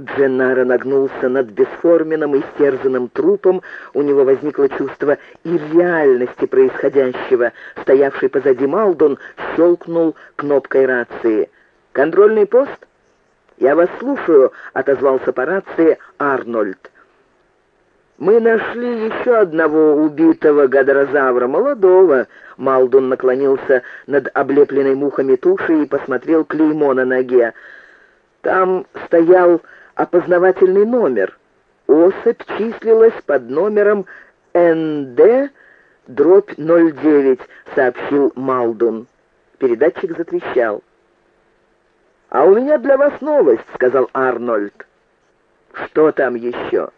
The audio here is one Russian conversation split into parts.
Дженнаро нагнулся над бесформенным и стерзанным трупом. У него возникло чувство ирреальности происходящего. Стоявший позади Малдон щелкнул кнопкой рации. «Контрольный пост?» «Я вас слушаю», — отозвался по рации Арнольд. «Мы нашли еще одного убитого гадорозавра, молодого». Малдун наклонился над облепленной мухами тушей и посмотрел клеймо на ноге. Там стоял опознавательный номер. Особь числилась под номером НД дробь 09, сообщил Малдун. Передатчик затрещал. «А у меня для вас новость», — сказал Арнольд. «Что там еще?»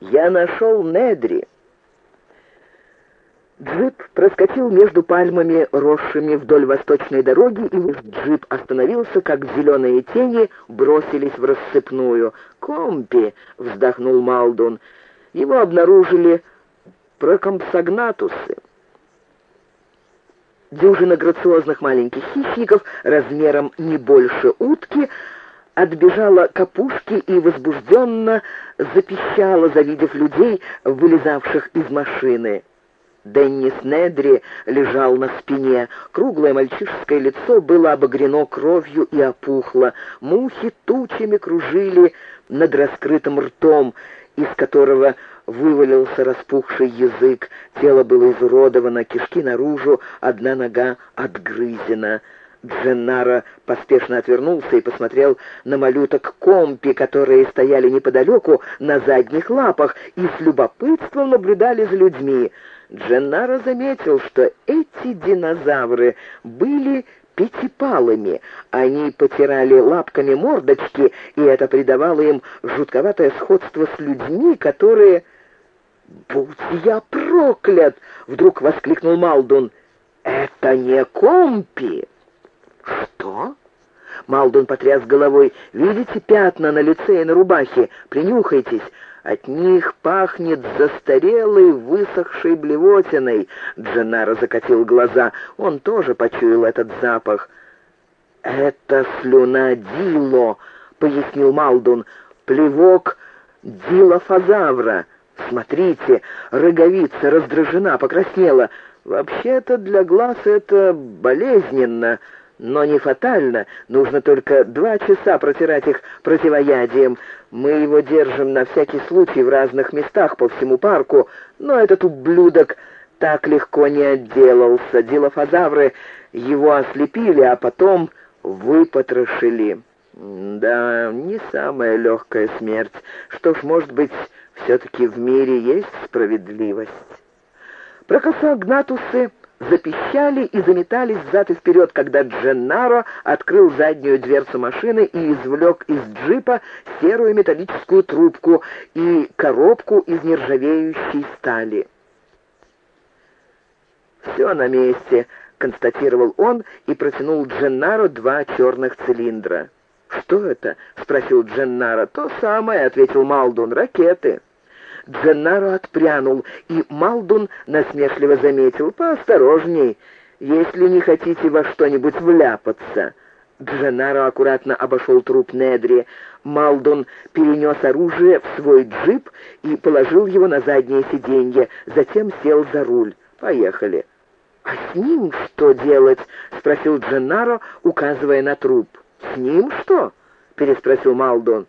«Я нашел Недри». Джип проскочил между пальмами, росшими вдоль восточной дороги, и джип остановился, как зеленые тени бросились в рассыпную. «Компи!» — вздохнул Малдун. «Его обнаружили прокомпсогнатусы». Дюжина грациозных маленьких хищников размером не больше утки отбежала к опушке и возбужденно запищала, завидев людей, вылезавших из машины. Деннис Недри лежал на спине. Круглое мальчишеское лицо было обогрено кровью и опухло. Мухи тучами кружили над раскрытым ртом, из которого вывалился распухший язык. Тело было изуродовано, кишки наружу, одна нога отгрызена. Дженнара поспешно отвернулся и посмотрел на малюток Компи, которые стояли неподалеку на задних лапах и с любопытством наблюдали за людьми. Дженнара заметил, что эти динозавры были пятипалыми. Они потирали лапками мордочки, и это придавало им жутковатое сходство с людьми, которые... «Будь я проклят!» — вдруг воскликнул Малдун. «Это не компи!» «Что?» Малдун потряс головой. «Видите пятна на лице и на рубахе? Принюхайтесь. От них пахнет застарелой, высохшей блевотиной. Дженаро закатил глаза. Он тоже почуял этот запах. «Это слюна Дило», — пояснил Малдун. «Плевок дилофазавра. Смотрите, роговица раздражена, покраснела. Вообще-то для глаз это болезненно» но не фатально. Нужно только два часа протирать их противоядием. Мы его держим на всякий случай в разных местах по всему парку, но этот ублюдок так легко не отделался. Дилофазавры его ослепили, а потом выпотрошили. Да, не самая легкая смерть. Что ж, может быть, все-таки в мире есть справедливость. Прокосогнатусы запищали и заметались взад и вперед, когда Дженнаро открыл заднюю дверцу машины и извлек из джипа серую металлическую трубку и коробку из нержавеющей стали. «Все на месте», — констатировал он и протянул Дженнаро два черных цилиндра. «Что это?» — спросил Дженнаро. «То самое», — ответил Малдун, — «ракеты». Дженнаро отпрянул, и Малдун насмешливо заметил, «Поосторожней, если не хотите во что-нибудь вляпаться». Дженаро аккуратно обошел труп Недри. Малдун перенес оружие в свой джип и положил его на заднее сиденье, затем сел за руль. «Поехали». «А с ним что делать?» — спросил Дженаро, указывая на труп. «С ним что?» — переспросил Малдун.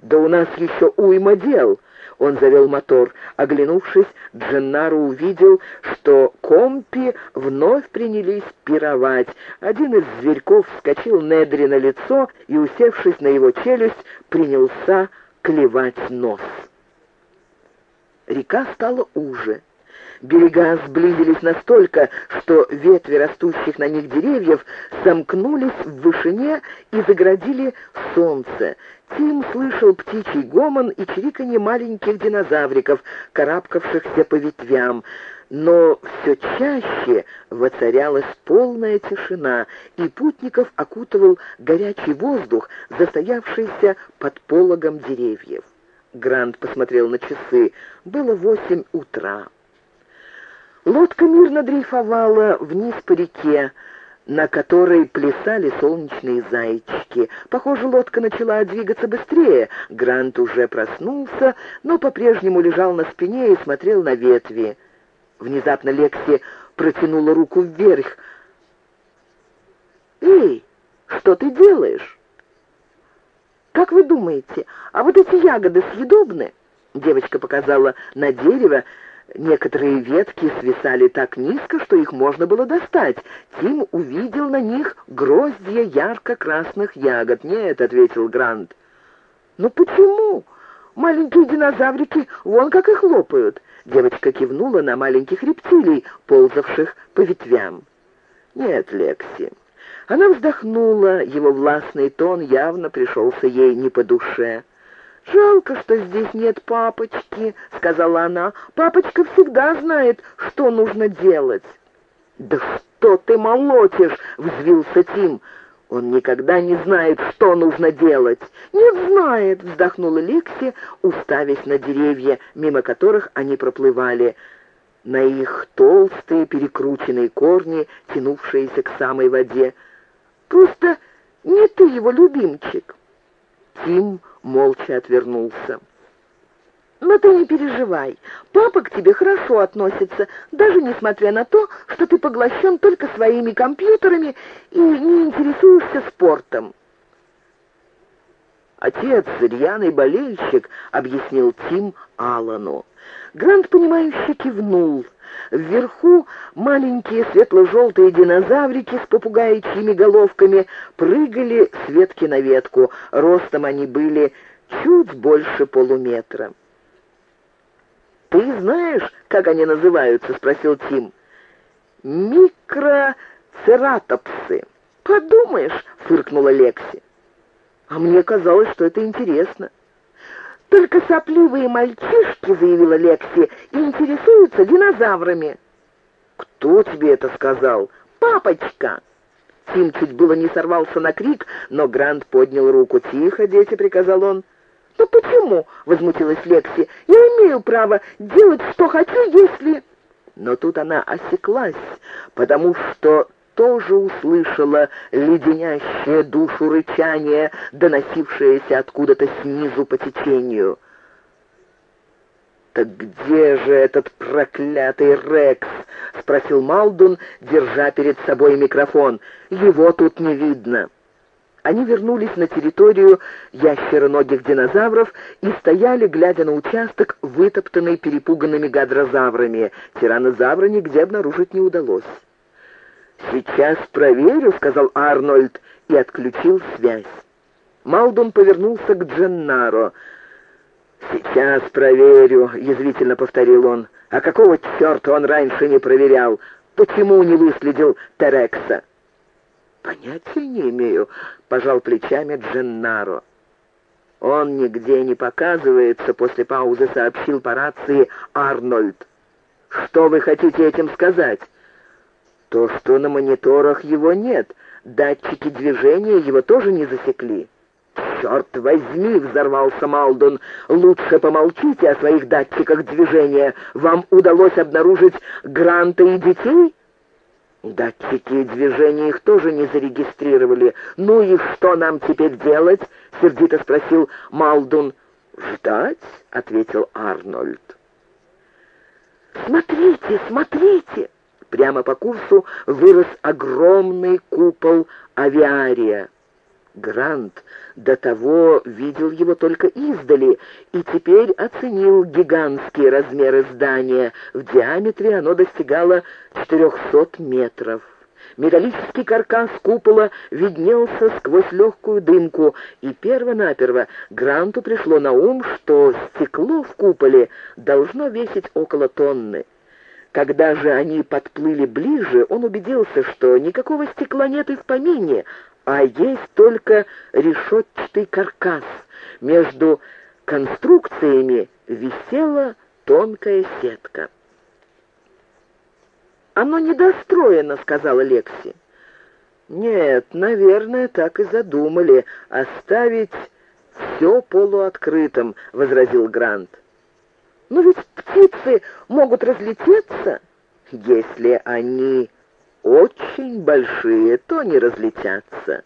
«Да у нас еще уйма дел». Он завел мотор. Оглянувшись, Дженнаро увидел, что компи вновь принялись пировать. Один из зверьков вскочил Недри на лицо и, усевшись на его челюсть, принялся клевать нос. Река стала уже. Берега сблизились настолько, что ветви растущих на них деревьев сомкнулись в вышине и заградили солнце. Тим слышал птичий гомон и чириканье маленьких динозавриков, карабкавшихся по ветвям. Но все чаще воцарялась полная тишина, и путников окутывал горячий воздух, застоявшийся под пологом деревьев. Грант посмотрел на часы. Было восемь утра. Лодка мирно дрейфовала вниз по реке. на которой плясали солнечные зайчики. Похоже, лодка начала двигаться быстрее. Грант уже проснулся, но по-прежнему лежал на спине и смотрел на ветви. Внезапно Лекси протянула руку вверх. «Эй, что ты делаешь?» «Как вы думаете, а вот эти ягоды съедобны?» Девочка показала на дерево, Некоторые ветки свисали так низко, что их можно было достать. Тим увидел на них гроздья ярко-красных ягод. «Нет», — ответил Грант. «Но почему? Маленькие динозаврики, вон как их лопают». Девочка кивнула на маленьких рептилий, ползавших по ветвям. «Нет, Лекси». Она вздохнула, его властный тон явно пришелся ей не по душе. «Жалко, что здесь нет папочки», — сказала она. «Папочка всегда знает, что нужно делать». «Да что ты молотишь?» — взвился Тим. «Он никогда не знает, что нужно делать». «Нет, знает», — вздохнула Лекси, уставясь на деревья, мимо которых они проплывали. На их толстые перекрученные корни, тянувшиеся к самой воде. «Просто не ты его любимчик». Тим молча отвернулся. «Но ты не переживай. Папа к тебе хорошо относится, даже несмотря на то, что ты поглощен только своими компьютерами и не интересуешься спортом». «Отец — рьяный болельщик», — объяснил Тим Аллану. Грант, понимающе кивнул. Вверху маленькие светло-желтые динозаврики с попугаичьими головками прыгали с ветки на ветку. Ростом они были чуть больше полуметра. «Ты знаешь, как они называются?» — спросил Тим. «Микроцератопсы». «Подумаешь», — фыркнула Лекси. «А мне казалось, что это интересно». «Только сопливые мальчишки, — заявила Лекси, — интересуются динозаврами». «Кто тебе это сказал?» «Папочка!» Тим чуть было не сорвался на крик, но Грант поднял руку. «Тихо, дети!» — приказал он. «Ну почему?» — возмутилась Лекси. «Я имею право делать, что хочу, если...» Но тут она осеклась, потому что тоже услышала леденящее душу рычание, доносившееся откуда-то снизу по течению. «Так где же этот проклятый Рекс?» — спросил Малдун, держа перед собой микрофон. «Его тут не видно». Они вернулись на территорию ящероногих динозавров и стояли, глядя на участок, вытоптанный перепуганными гадрозаврами. Тиранозавра нигде обнаружить не удалось. «Сейчас проверю», — сказал Арнольд и отключил связь. Малдон повернулся к Дженнаро. «Сейчас проверю», — язвительно повторил он. «А какого черта он раньше не проверял? Почему не выследил Терекса?» «Понятия не имею», — пожал плечами Дженнаро. «Он нигде не показывается», — после паузы сообщил по рации Арнольд. «Что вы хотите этим сказать?» То, что на мониторах его нет, датчики движения его тоже не засекли. «Черт возьми!» — взорвался Малдон. «Лучше помолчите о своих датчиках движения. Вам удалось обнаружить Гранта и детей?» «Датчики движения их тоже не зарегистрировали. Ну и что нам теперь делать?» — сердито спросил Малдун. «Ждать?» — ответил Арнольд. «Смотрите, смотрите!» Прямо по курсу вырос огромный купол авиария. Грант до того видел его только издали и теперь оценил гигантские размеры здания. В диаметре оно достигало 400 метров. Металлический каркас купола виднелся сквозь легкую дымку, и перво-наперво Гранту пришло на ум, что стекло в куполе должно весить около тонны. Когда же они подплыли ближе, он убедился, что никакого стекла нет и в помине, а есть только решетчатый каркас. Между конструкциями висела тонкая сетка. «Оно недостроено», — сказала Лекси. «Нет, наверное, так и задумали. Оставить все полуоткрытым», — возразил Грант. Но ведь птицы могут разлететься, если они очень большие, то не разлетятся.